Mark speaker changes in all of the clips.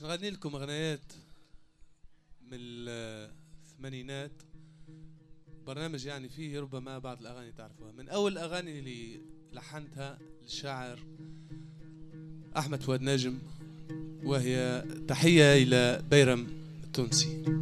Speaker 1: باش نغني لكم أغنيات من الثمانينات. برنامج يعني فيه ربما بعض الأغاني تعرفوها. من أول الاغاني اللي لحنتها للشاعر أحمد فؤاد ناجم وهي تحية إلى بيرم التونسي.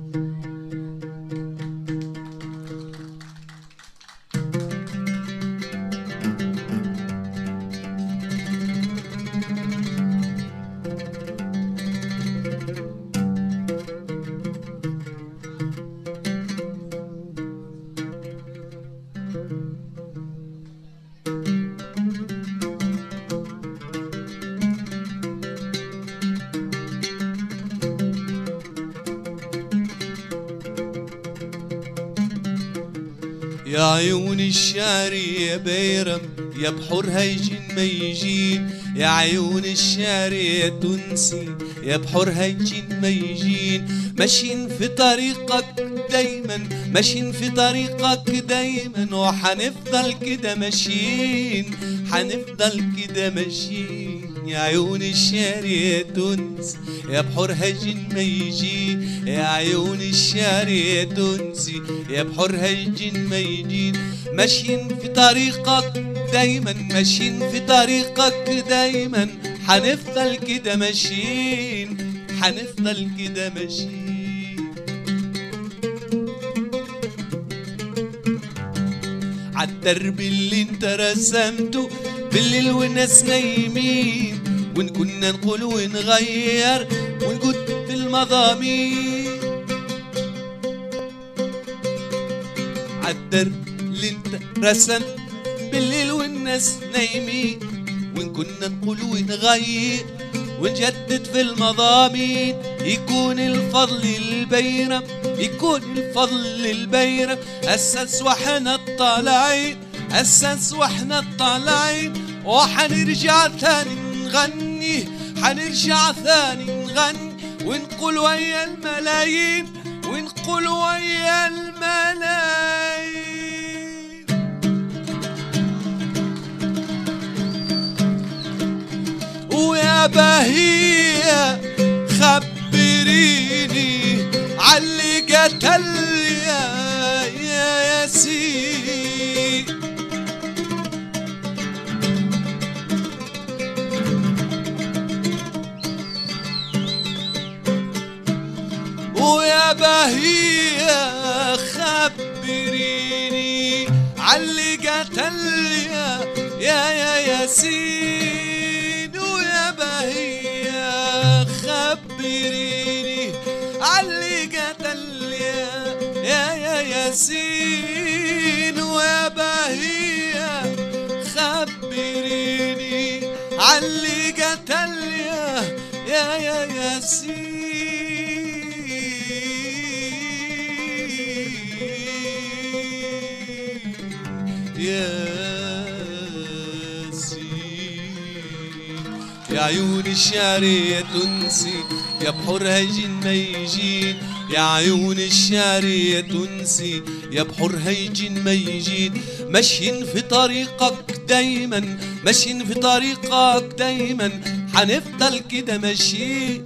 Speaker 2: يا عيون الشعر يا بيرم يا بحور هيجين ميجين يا عيون الشعر يا تونسي يا بحور هيجين ميجين ماشيين في طريقك دايما ماشيين في طريقك دايما وحنفضل كده ماشيين حنفضل كده ماشيين. يا عيون الشعر يا تونس يا بحور هجن ميجين يا عيون الشعر يا تونسي يا بحور هجن ميجين ماشيين في طريقك دايما ماشيين في طريقك دايما. حنفضل كده ماشيين حنفضل كده ماشيين. عالدرب اللي انت رسمته بالليل والناس نايمين وان كنا نقول ونغير ونقول في المضامين. عالدرب اللي انت رسمت بالليل والناس نايمين وان كنا نقول ونغير ونجدد في المضامين. يكون الفضل البيرم يكون الفضل البيرم أسس وإحنا الطالعين أسس وإحنا الطالعين. وحنرجع ثاني نغني حنرجع ثاني نغني ونقول ويا الملايين ونقول ويا الملايين. ويا بهية خبريني عاللي قتل يا يا ياسين. بهية خبريني عاللي قتل يا يا يا ياسين ويا بهية خبريني. عاللي قتل يا يا يا ياسين ويا بهية خبريني. عاللي قتل يا يا يا ياسين. ياسين يا عيون الشعر يا تونسي يا بحور هيجين ميجين يا عيون الشعر يا تونسي يا بحور هيجين ميجين ماشيين في طريقك دايما ماشيين في طريقك دايما. حنفضل كده ماشيين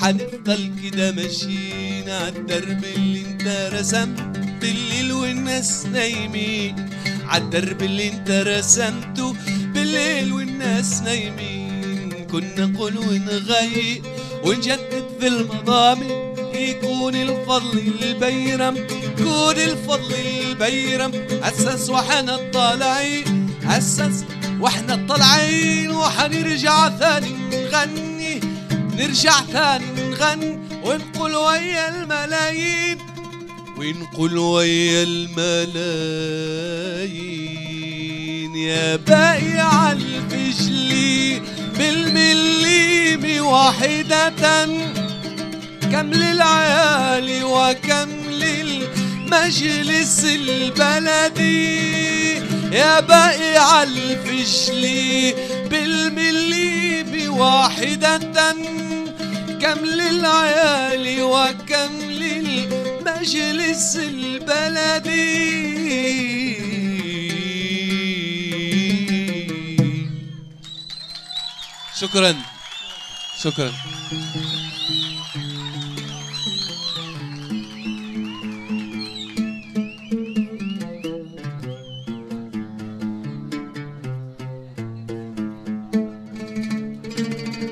Speaker 2: حنفضل كده ماشيين عالدرب اللي انت رسمت بالليل والناس نايمين. عالدرب اللي انت رسمته بالليل والناس نايمين. كنا نقول ونغير ونجدد في المضامن. يكون الفضل البيرم يكون الفضل البيرم أسس وحنا الطالعين أسس وإحنا الطالعين وحنرجع ثاني نغني نرجع ثاني نغني. ونقول ويا الملايين. ونقول ويا الملايين يا بايع الفجلي بالمليم واحدة كم للعيال وكم للمجلس البلدي يا بائع الفجل بالمليم واحدة كم للعيال وكم للمجلس البلدي.
Speaker 1: شكرا. شكرا.